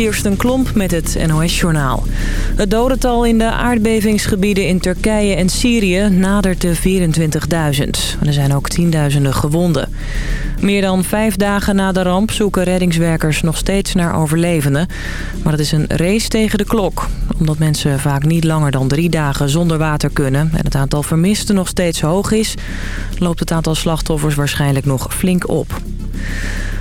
Kirsten Klomp met het NOS-journaal. Het dodental in de aardbevingsgebieden in Turkije en Syrië nadert de 24.000. Er zijn ook tienduizenden gewonden. Meer dan vijf dagen na de ramp zoeken reddingswerkers nog steeds naar overlevenden. Maar het is een race tegen de klok. Omdat mensen vaak niet langer dan drie dagen zonder water kunnen... en het aantal vermisten nog steeds hoog is... loopt het aantal slachtoffers waarschijnlijk nog flink op.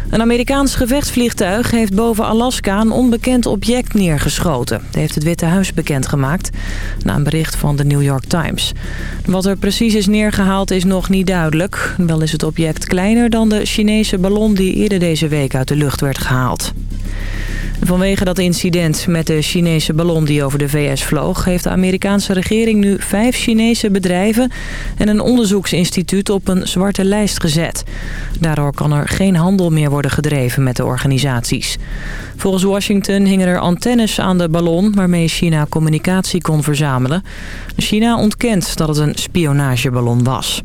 Een Amerikaans gevechtsvliegtuig heeft boven Alaska een onbekend object neergeschoten. Dat heeft het Witte Huis bekendgemaakt, na een bericht van de New York Times. Wat er precies is neergehaald is nog niet duidelijk. Wel is het object kleiner dan de Chinese ballon die eerder deze week uit de lucht werd gehaald. Vanwege dat incident met de Chinese ballon die over de VS vloog... heeft de Amerikaanse regering nu vijf Chinese bedrijven... en een onderzoeksinstituut op een zwarte lijst gezet. Daardoor kan er geen handel meer worden gedreven met de organisaties. Volgens Washington hingen er antennes aan de ballon... waarmee China communicatie kon verzamelen. China ontkent dat het een spionageballon was.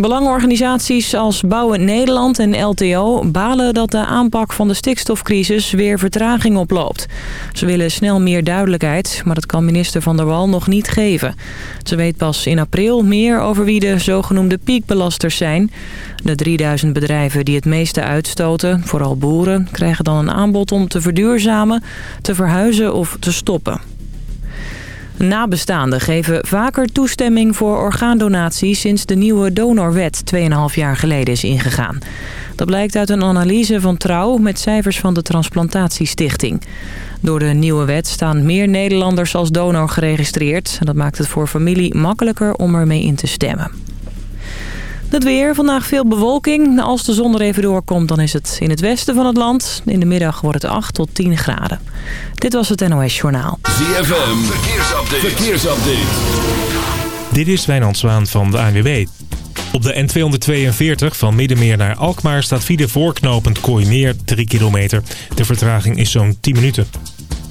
Belangenorganisaties als Bouwen Nederland en LTO balen dat de aanpak van de stikstofcrisis weer vertraging oploopt. Ze willen snel meer duidelijkheid, maar dat kan minister Van der Wal nog niet geven. Ze weet pas in april meer over wie de zogenoemde piekbelasters zijn. De 3000 bedrijven die het meeste uitstoten, vooral boeren, krijgen dan een aanbod om te verduurzamen, te verhuizen of te stoppen. Nabestaanden geven vaker toestemming voor orgaandonatie sinds de nieuwe donorwet 2,5 jaar geleden is ingegaan. Dat blijkt uit een analyse van Trouw met cijfers van de Transplantatiestichting. Door de nieuwe wet staan meer Nederlanders als donor geregistreerd. Dat maakt het voor familie makkelijker om ermee in te stemmen. Het weer, vandaag veel bewolking. Als de zon er even doorkomt, dan is het in het westen van het land. In de middag wordt het 8 tot 10 graden. Dit was het NOS Journaal. ZFM, verkeersupdate. verkeersupdate. Dit is Wijnand Zwaan van de ANWB. Op de N242 van Middenmeer naar Alkmaar staat file voorknopend Kooimeer 3 kilometer. De vertraging is zo'n 10 minuten.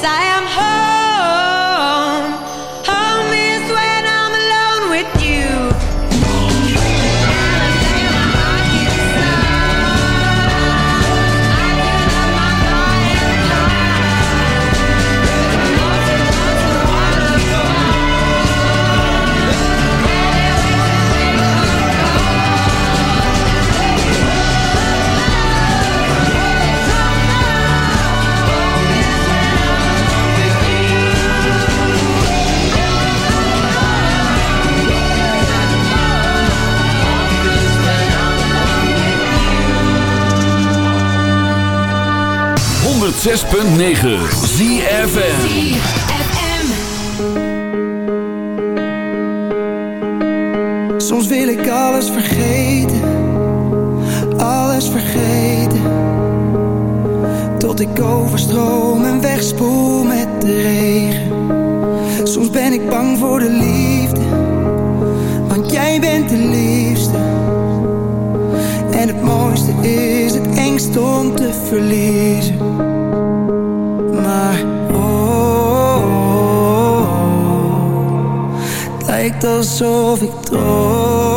Esa 106.9 ZFM Soms wil ik alles vergeten Alles vergeten. Tot ik overstroom en wegspoel met de regen. Soms ben ik bang voor de liefde Want jij bent de liefste. En het mooiste is het engst om te verliezen. Alsof ik droom.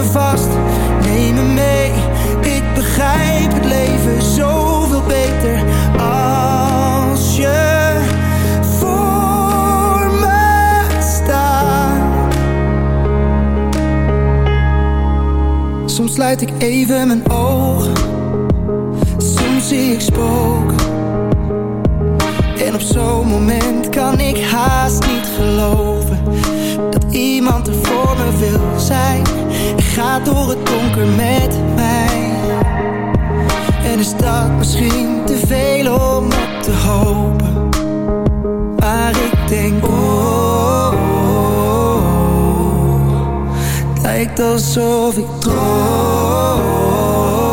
Me vast, neem me mee. Ik begrijp het leven zoveel beter als je voor me staat. Soms sluit ik even mijn ogen, soms zie ik spook. En op zo'n moment kan ik haast niet geloven dat iemand er voor me wil zijn. Gaat door het donker met mij. En is dat misschien te veel om op te hopen? Maar ik denk, oh, oh, oh, het lijkt alsof ik droom.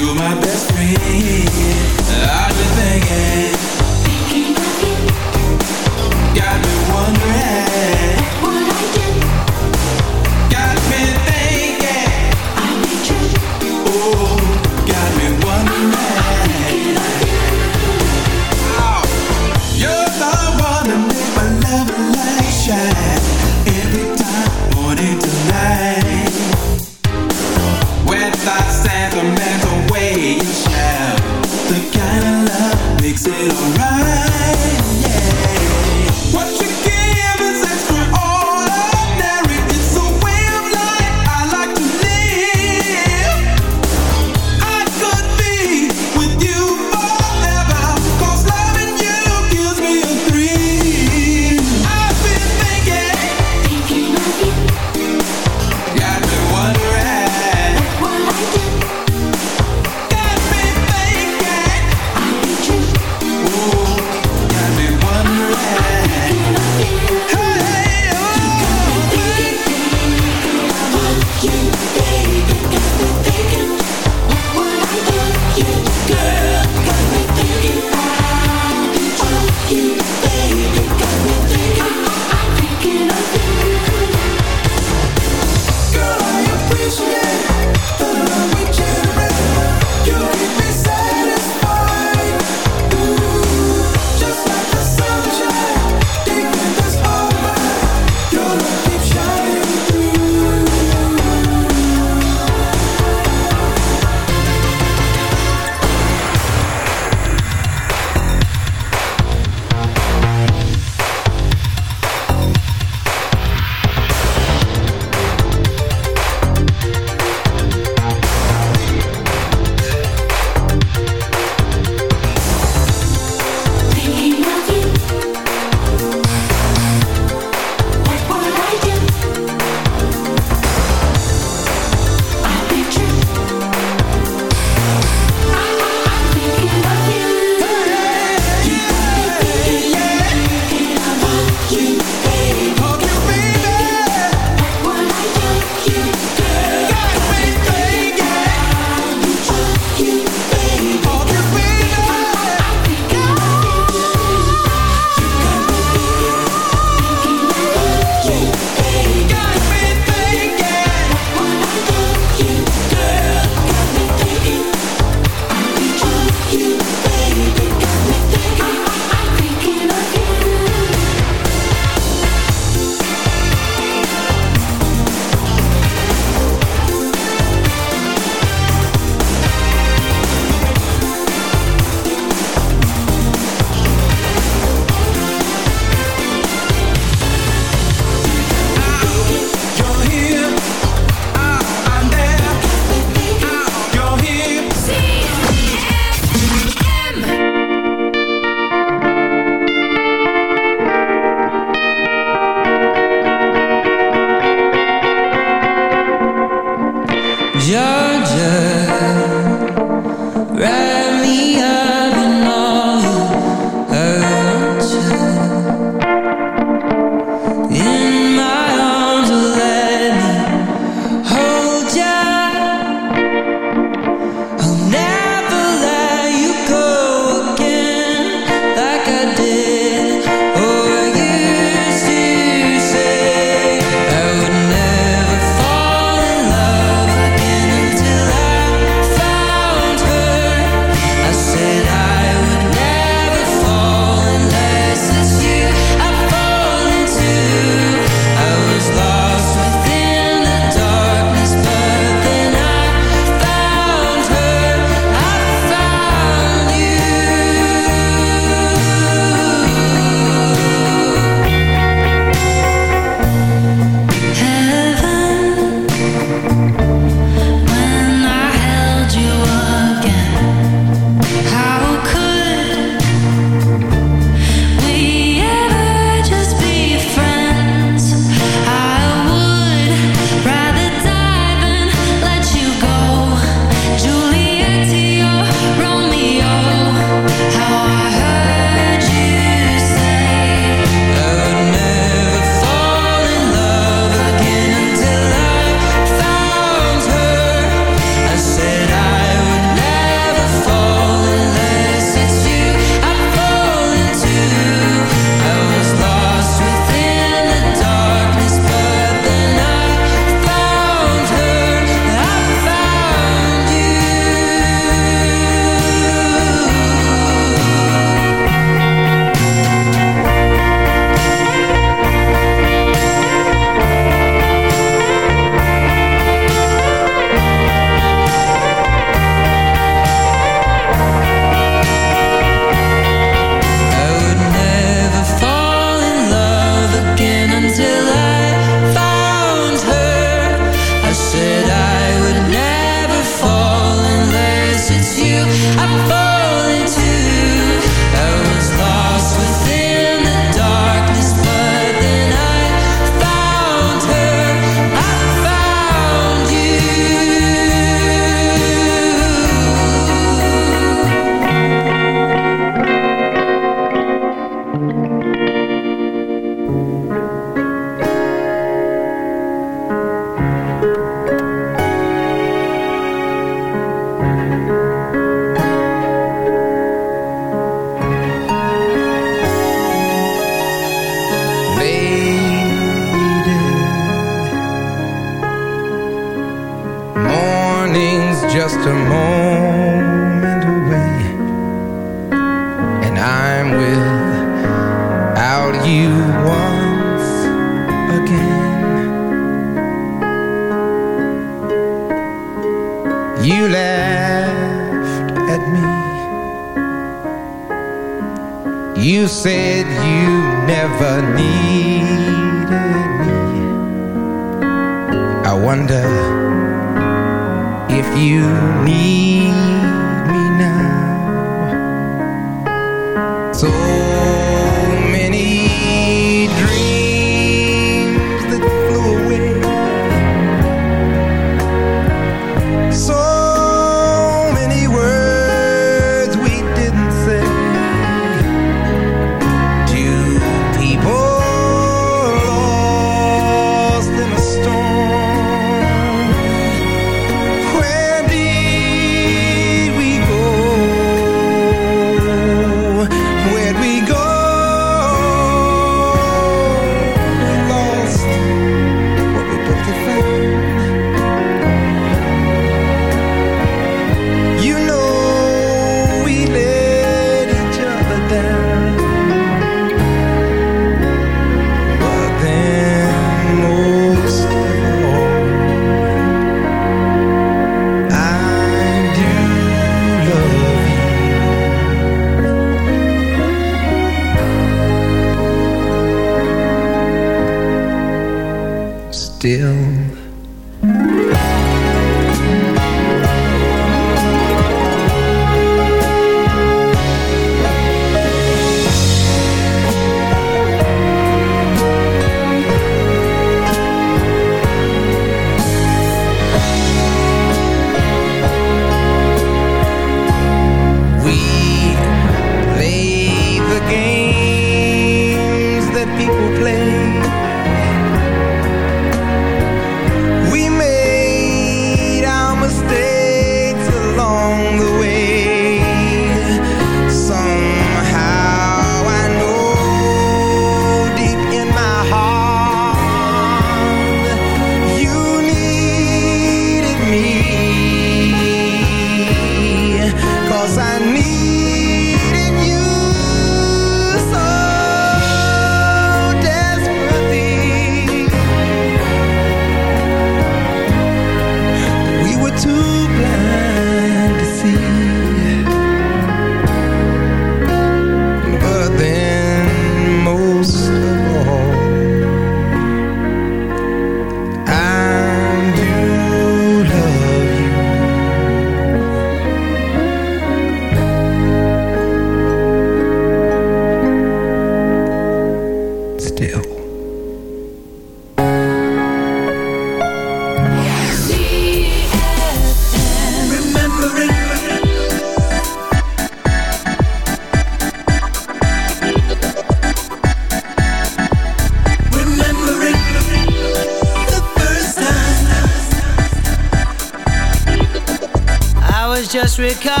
disregard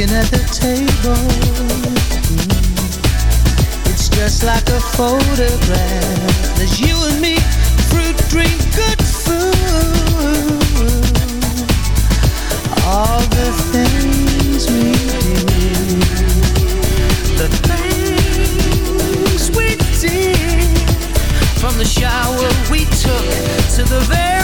looking at the table. Mm. It's just like a photograph. There's you and me, fruit, drink, good food. All the things we do. The things we did. From the shower we took to the very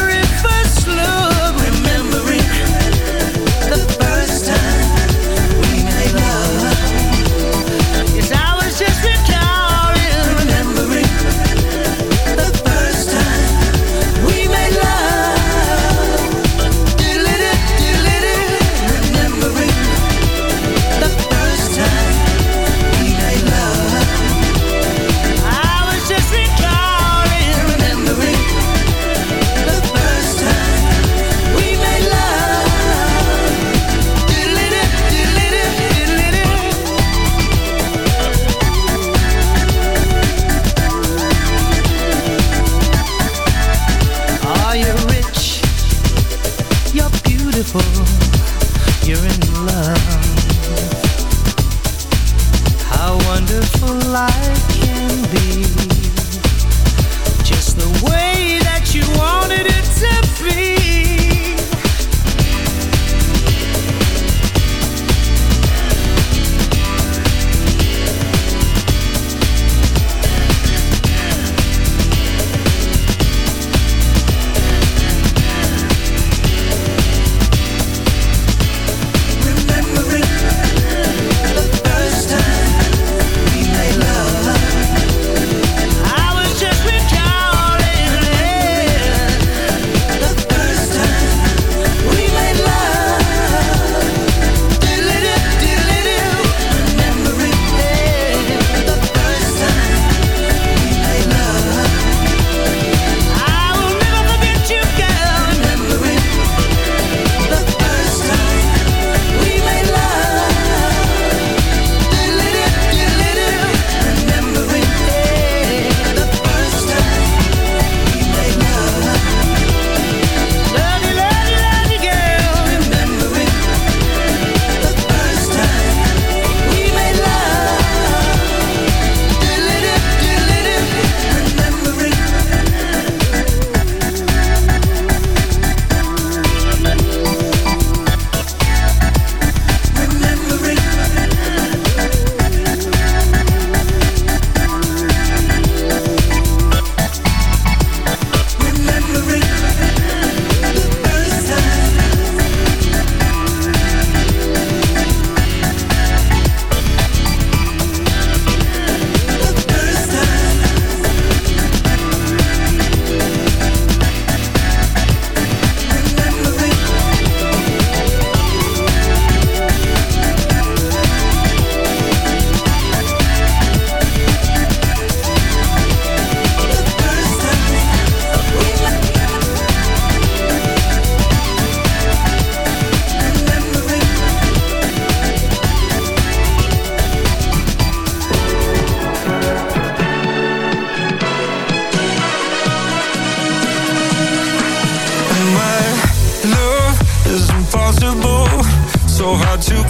how to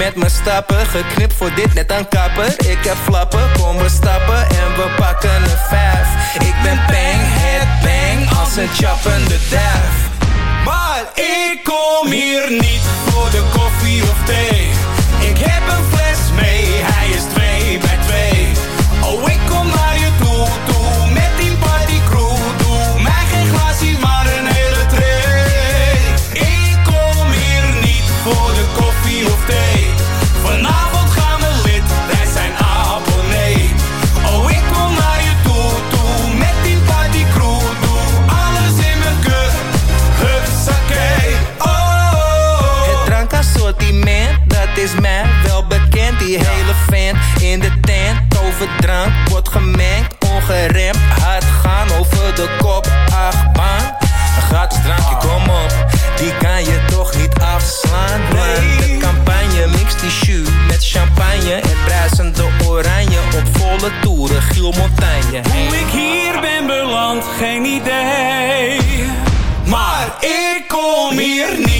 met mijn stappen. Geknipt voor dit net aan kappen. meer niet.